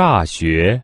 大学